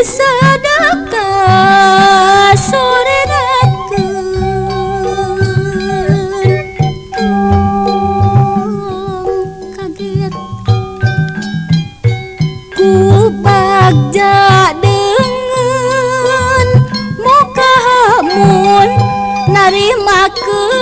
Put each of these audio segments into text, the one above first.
sadakah sore kaget ku bagja dengan mukahamun narima ke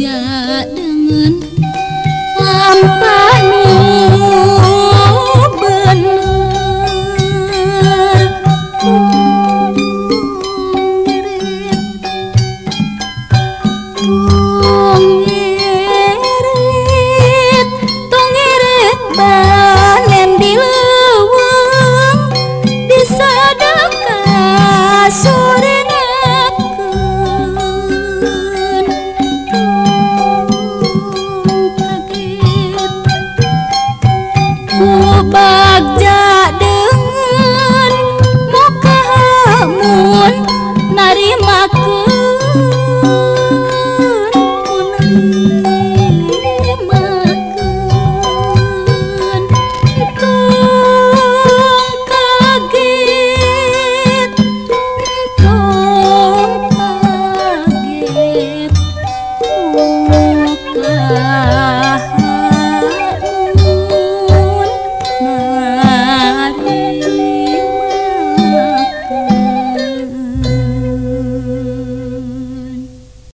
ja dengan lampa bener Tungirit, tungirit, tungirit